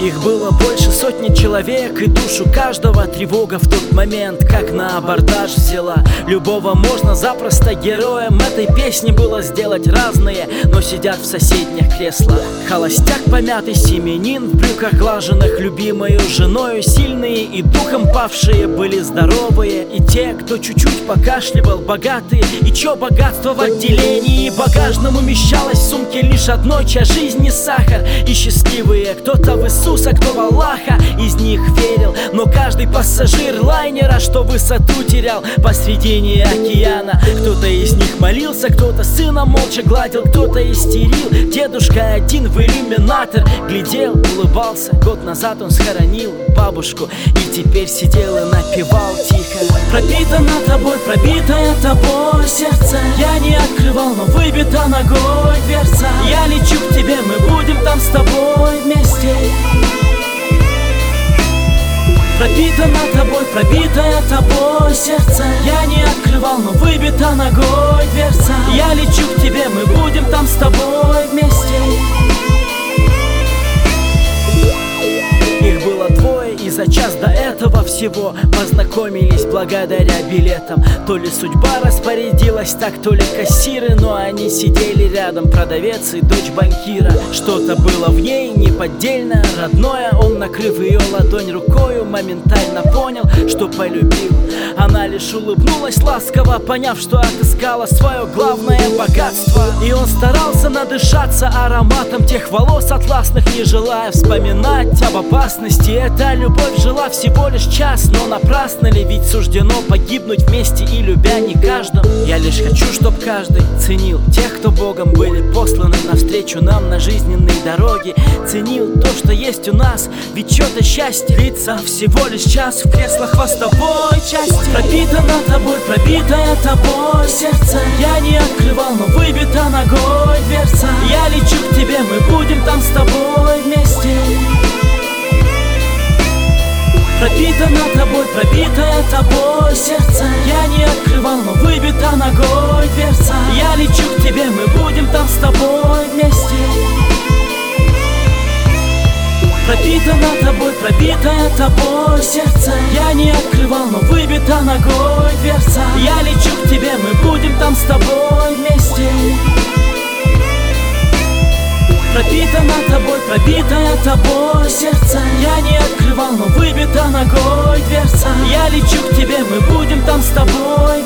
Их было больше сотни человек И душу каждого тревога в тот момент Как на абордаж взяла. Любого можно запросто героем Этой песни было сделать разные Но сидят в соседних креслах. Холостяк помятый семенин В брюках глаженных любимою женою. Сильные и духом павшие были здоровые И те, кто чуть-чуть покашливал Богатые. И чё богатство в отделении? Багажном умещалось в сумке лишь одной Чья жизнь не сахар. И счастливые кто-то в Иисуса, кто в Аллаха Из них верил. Но каждый пассажир лайнера Что высоту терял посредине океана. Кто-то из них молился Кто-то сына молча гладил Кто-то истерил Дедушка один в иллюминатор Глядел, улыбался. Год назад он схоронил бабушку И теперь сидел и напевал тихо. Пропитано тобой, пробитое тобой сердце. Я не открывал, но выбита ногой дверца. Я лечу к Пропитано тобой, пробитое тобой сердце. Я не открывал, но выбита ногой дверца. Я лечу к тебе, мы будем там с тобой за час до этого всего Познакомились благодаря билетам. То ли судьба распорядилась так, то ли кассиры Но они сидели рядом, продавец и дочь банкира. Что-то было в ней неподдельное, родное. Он, накрыв ее ладонь рукою, моментально понял, что полюбил лишь улыбнулась ласково, поняв, что отыскала свое главное богатство. И он старался надышаться ароматом тех волос атласных Не желая вспоминать об опасности. Эта любовь жила всего лишь час Но напрасно ли ведь суждено погибнуть вместе и любя не каждым? Я лишь хочу, чтоб каждый ценил тех, кто Богом были посланы Навстречу нам на жизненной дороге. Ценил то, что есть у нас Ведь что-то счастье. Длится всего лишь час В креслах хвостовой части Пропитано тобой, пробитое тобой сердце. Я не открывал, но выбита ногой дверца. Я лечу к тебе, мы будем там с тобой вместе. Пропитано тобой, пробитое тобой сердце. Я не открывал, но выбита ногой дверца. Я лечу к тебе, мы будем там с тобой вместе Пропитано тобой, пробитое тобой сердце. Я не открывал, но выбита ногой дверца. Я лечу к тебе, мы будем там с тобой вместе. Пропитано тобой, пробитое тобой сердце. Я не открывал, но выбита ногой дверца. Я лечу к тебе, мы будем там с тобой